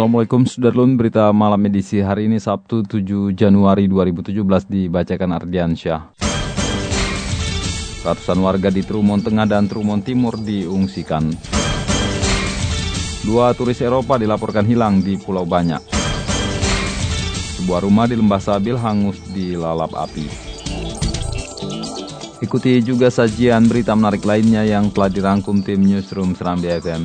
Assalamualaikum Sudarlun, berita malam edisi hari ini Sabtu 7 Januari 2017 dibacakan Ardian Syah. Ratusan warga di Trumon Tengah dan Trumon Timur diungsikan. Dua turis Eropa dilaporkan hilang di Pulau Banyak. Sebuah rumah di Lembah Sabil hangus di lalap api. Ikuti juga sajian berita menarik lainnya yang telah dirangkum tim Newsroom Serambi FM.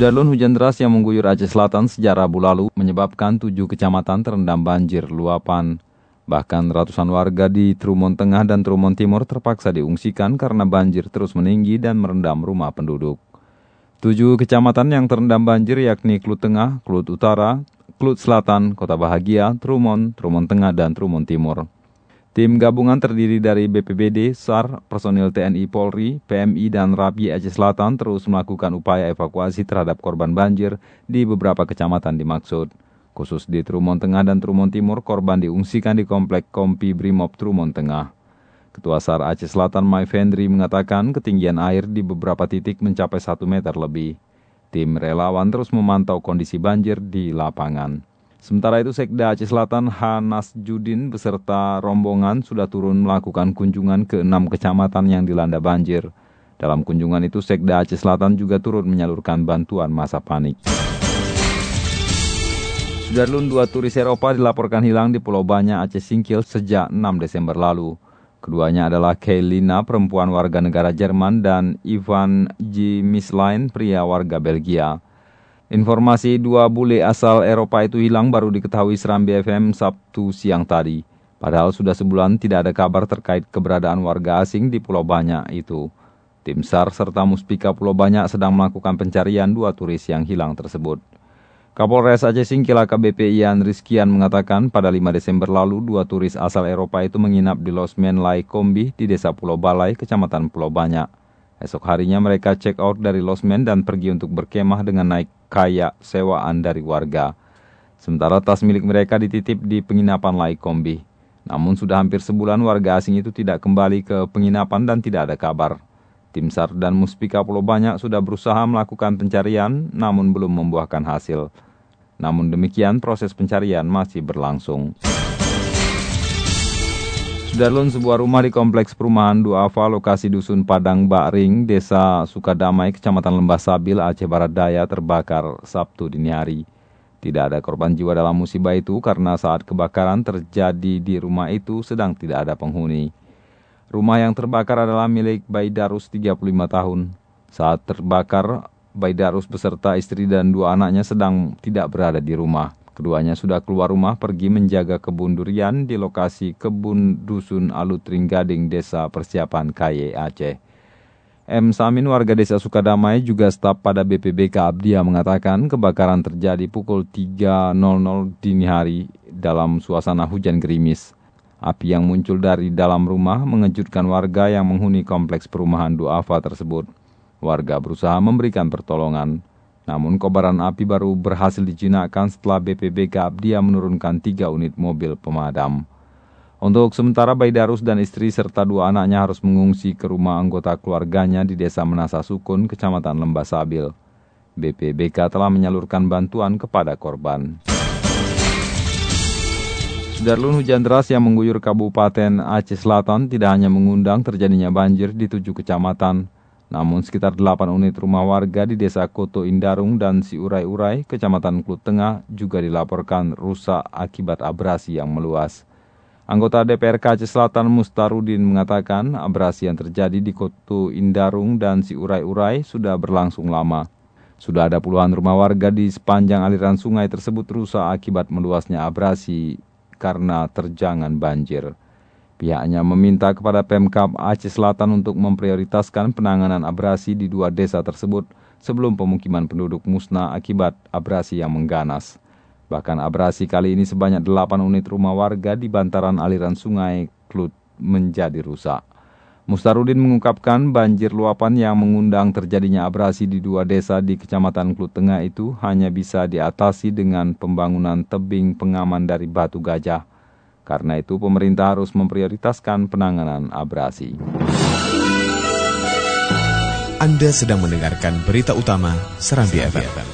Sudarlun hujan deras yang mengguyur Aceh Selatan sejak Rabu lalu menyebabkan tujuh kecamatan terendam banjir luapan. Bahkan ratusan warga di Trumon Tengah dan Trumon Timur terpaksa diungsikan karena banjir terus meninggi dan merendam rumah penduduk. Tujuh kecamatan yang terendam banjir yakni Klut Tengah, Klut Utara, Klut Selatan, Kota Bahagia, Trumon, Trumon Tengah, dan Trumon Timur. Tim gabungan terdiri dari BPBD, SAR, personil TNI Polri, PMI, dan Rabi Aceh Selatan terus melakukan upaya evakuasi terhadap korban banjir di beberapa kecamatan dimaksud. Khusus di Trumon Tengah dan Trumon Timur, korban diungsikan di Komplek Kompi Brimob Trumon Tengah. Ketua SAR Aceh Selatan Mai Fendri mengatakan ketinggian air di beberapa titik mencapai 1 meter lebih. Tim relawan terus memantau kondisi banjir di lapangan. Sementara itu Sekda Aceh Selatan Hanas Judin beserta rombongan sudah turun melakukan kunjungan ke enam kecamatan yang dilanda banjir. Dalam kunjungan itu Sekda Aceh Selatan juga turut menyalurkan bantuan masa panik. Sudarlun dua turis Eropa dilaporkan hilang di Pulau Banyak Aceh Singkil sejak 6 Desember lalu. Keduanya adalah Kailina, perempuan warga negara Jerman, dan Ivan G. Misline, pria warga Belgia. Informasi dua bule asal Eropa itu hilang baru diketahui Serambi FM Sabtu siang tadi. Padahal sudah sebulan tidak ada kabar terkait keberadaan warga asing di Pulau Banyak itu. Tim SAR serta Muspika Pulau Banyak sedang melakukan pencarian dua turis yang hilang tersebut. Kapolres Aceh Singkil AKBP Ian Rizkian mengatakan pada 5 Desember lalu dua turis asal Eropa itu menginap di Losmen Lai Kombi di Desa Pulau Balai, Kecamatan Pulau Banyak. Esok harinya mereka check out dari losmen dan pergi untuk berkemah dengan naik kayak sewaan dari warga. Sementara tas milik mereka dititip di penginapan Lai Kombi. Namun sudah hampir sebulan warga asing itu tidak kembali ke penginapan dan tidak ada kabar. Tim SAR dan Muspika Pulau Banyak sudah berusaha melakukan pencarian namun belum membuahkan hasil. Namun demikian proses pencarian masih berlangsung. Sudarlun sebuah rumah di kompleks perumahan Duafa lokasi Dusun Padang Bakring, Desa Sukadamai, Kecamatan Lembah Sabil, Aceh Barat Daya terbakar Sabtu dini hari. Tidak ada korban jiwa dalam musibah itu karena saat kebakaran terjadi di rumah itu sedang tidak ada penghuni. Rumah yang terbakar adalah milik Baidarus 35 tahun. Saat terbakar, Baidarus beserta istri dan dua anaknya sedang tidak berada di rumah. Keduanya sudah keluar rumah pergi menjaga kebun durian di lokasi kebun Dusun Alutring Gading, Desa Persiapan Kaye, Aceh. M. Samin warga desa Sukadamai juga staf pada BPBK Abdia mengatakan kebakaran terjadi pukul 3.00 dini hari dalam suasana hujan gerimis. Api yang muncul dari dalam rumah mengejutkan warga yang menghuni kompleks perumahan Duafa tersebut. Warga berusaha memberikan pertolongan. Namun kobaran api baru berhasil dijinakkan setelah BPBK Abdia menurunkan tiga unit mobil pemadam. Untuk sementara Baidarus dan istri serta dua anaknya harus mengungsi ke rumah anggota keluarganya di Desa Menasa Sukun, Kecamatan Lembah Sabil. BPBK telah menyalurkan bantuan kepada korban. Sudarlun hujan deras yang mengguyur Kabupaten Aceh Selatan tidak hanya mengundang terjadinya banjir di tujuh kecamatan, Namun sekitar 8 unit rumah warga di desa Koto Indarung dan Siurai-Urai, Kecamatan Klut Tengah juga dilaporkan rusak akibat abrasi yang meluas. Anggota DPRK Aceh Selatan Mustarudin mengatakan abrasi yang terjadi di Koto Indarung dan Siurai-Urai sudah berlangsung lama. Sudah ada puluhan rumah warga di sepanjang aliran sungai tersebut rusak akibat meluasnya abrasi karena terjangan banjir. Pihaknya meminta kepada Pemkap Aceh Selatan untuk memprioritaskan penanganan abrasi di dua desa tersebut sebelum pemukiman penduduk musnah akibat abrasi yang mengganas. Bahkan abrasi kali ini sebanyak 8 unit rumah warga di bantaran aliran sungai Klut menjadi rusak. Mustarudin mengungkapkan banjir luapan yang mengundang terjadinya abrasi di dua desa di Kecamatan Klut Tengah itu hanya bisa diatasi dengan pembangunan tebing pengaman dari batu gajah karena itu pemerintah harus memprioritaskan penanganan abrasi. Anda sedang mendengarkan berita utama Serambi FM.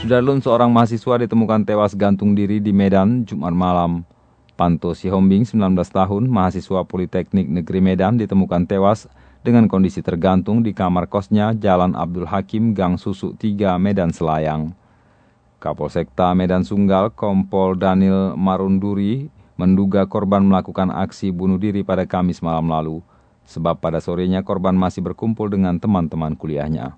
Sudarlun seorang mahasiswa ditemukan tewas gantung diri di Medan Jumat malam. Panto Sihombing, 19 tahun, mahasiswa Politeknik Negeri Medan ditemukan tewas dengan kondisi tergantung di kamar kosnya Jalan Abdul Hakim Gang Susuk 3 Medan Selayang. Kapolsekta Medan Sunggal Kompol Daniel Marunduri menduga korban melakukan aksi bunuh diri pada Kamis malam lalu, sebab pada sorenya korban masih berkumpul dengan teman-teman kuliahnya.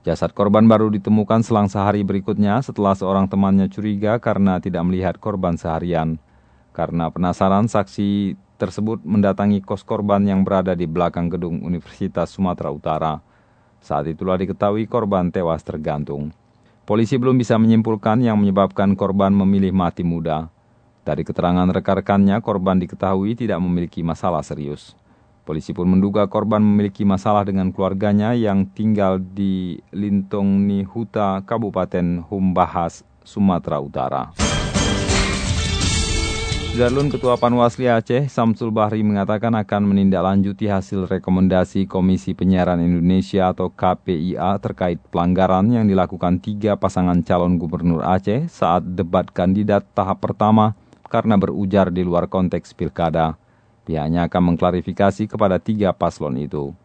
Jasad korban baru ditemukan selang sehari berikutnya setelah seorang temannya curiga karena tidak melihat korban seharian. Karena penasaran, saksi tersebut mendatangi kos korban yang berada di belakang gedung Universitas Sumatera Utara. Saat itulah diketahui korban tewas tergantung. Polisi belum bisa menyimpulkan yang menyebabkan korban memilih mati muda. Dari keterangan rekan-rekannya, korban diketahui tidak memiliki masalah serius. Polisi pun menduga korban memiliki masalah dengan keluarganya yang tinggal di Lintong Nihuta, Kabupaten Humbahas, Sumatera Utara. Darlun Ketua Panwasli Aceh, Samsul Bahri mengatakan akan menindaklanjuti hasil rekomendasi Komisi Penyiaran Indonesia atau KPIA terkait pelanggaran yang dilakukan tiga pasangan calon gubernur Aceh saat debat kandidat tahap pertama karena berujar di luar konteks pilkada. Pihaknya akan mengklarifikasi kepada tiga paslon itu.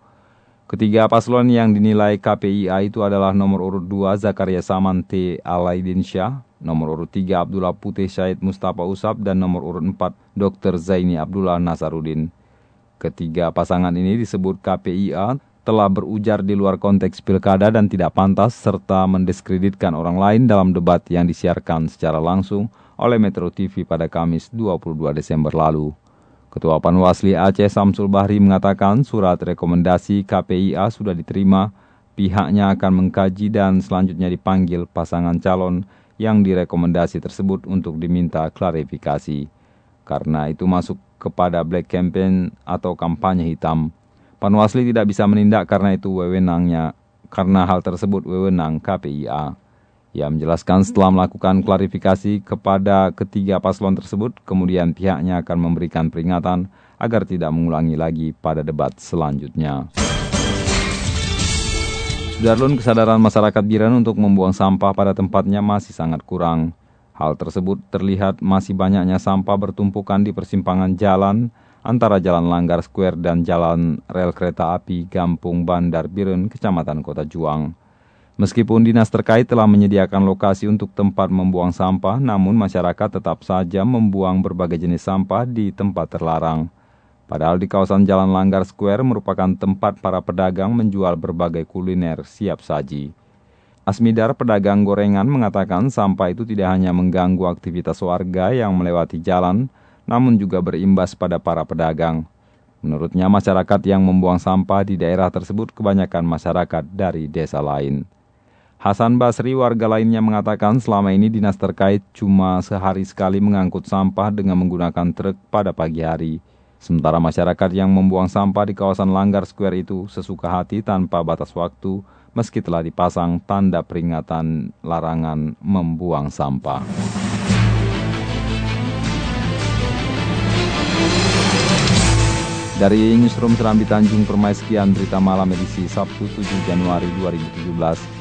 Ketiga paslon yang dinilai KPIA itu adalah nomor urut 2 Zakaria Samante Alaidin Syah, nomor urut 3 Abdullah Putih Syahid Mustafa Usab, dan nomor urut 4 Dr. Zaini Abdullah Nasarudin. Ketiga pasangan ini disebut KPIA telah berujar di luar konteks pilkada dan tidak pantas serta mendiskreditkan orang lain dalam debat yang disiarkan secara langsung oleh Metro TV pada Kamis 22 Desember lalu. Ketua Panwasli Aceh Samsul Bahri mengatakan surat rekomendasi KPIA sudah diterima, pihaknya akan mengkaji dan selanjutnya dipanggil pasangan calon yang direkomendasi tersebut untuk diminta klarifikasi. Karena itu masuk kepada black campaign atau kampanye hitam. Panwasli tidak bisa menindak karena itu wewenangnya, karena hal tersebut wewenang KPIA. Ia menjelaskan setelah melakukan klarifikasi kepada ketiga paslon tersebut, kemudian pihaknya akan memberikan peringatan agar tidak mengulangi lagi pada debat selanjutnya. Darlun kesadaran masyarakat Biren untuk membuang sampah pada tempatnya masih sangat kurang. Hal tersebut terlihat masih banyaknya sampah bertumpukan di persimpangan jalan antara Jalan Langgar Square dan Jalan Rel Kereta Api Gampung Bandar Biren, Kecamatan Kota Juang. Meskipun dinas terkait telah menyediakan lokasi untuk tempat membuang sampah, namun masyarakat tetap saja membuang berbagai jenis sampah di tempat terlarang. Padahal di kawasan Jalan Langgar Square merupakan tempat para pedagang menjual berbagai kuliner siap saji. Asmidar pedagang gorengan mengatakan sampah itu tidak hanya mengganggu aktivitas warga yang melewati jalan, namun juga berimbas pada para pedagang. Menurutnya masyarakat yang membuang sampah di daerah tersebut kebanyakan masyarakat dari desa lain. Hasan Basri warga lainnya mengatakan selama ini dinas terkait cuma sehari sekali mengangkut sampah dengan menggunakan truk pada pagi hari. Sementara masyarakat yang membuang sampah di kawasan Langgar Square itu sesuka hati tanpa batas waktu meski telah dipasang tanda peringatan larangan membuang sampah. Dari Newsroom Serambi Tanjung Permai sekian berita malam edisi Sabtu 7 Januari 2017.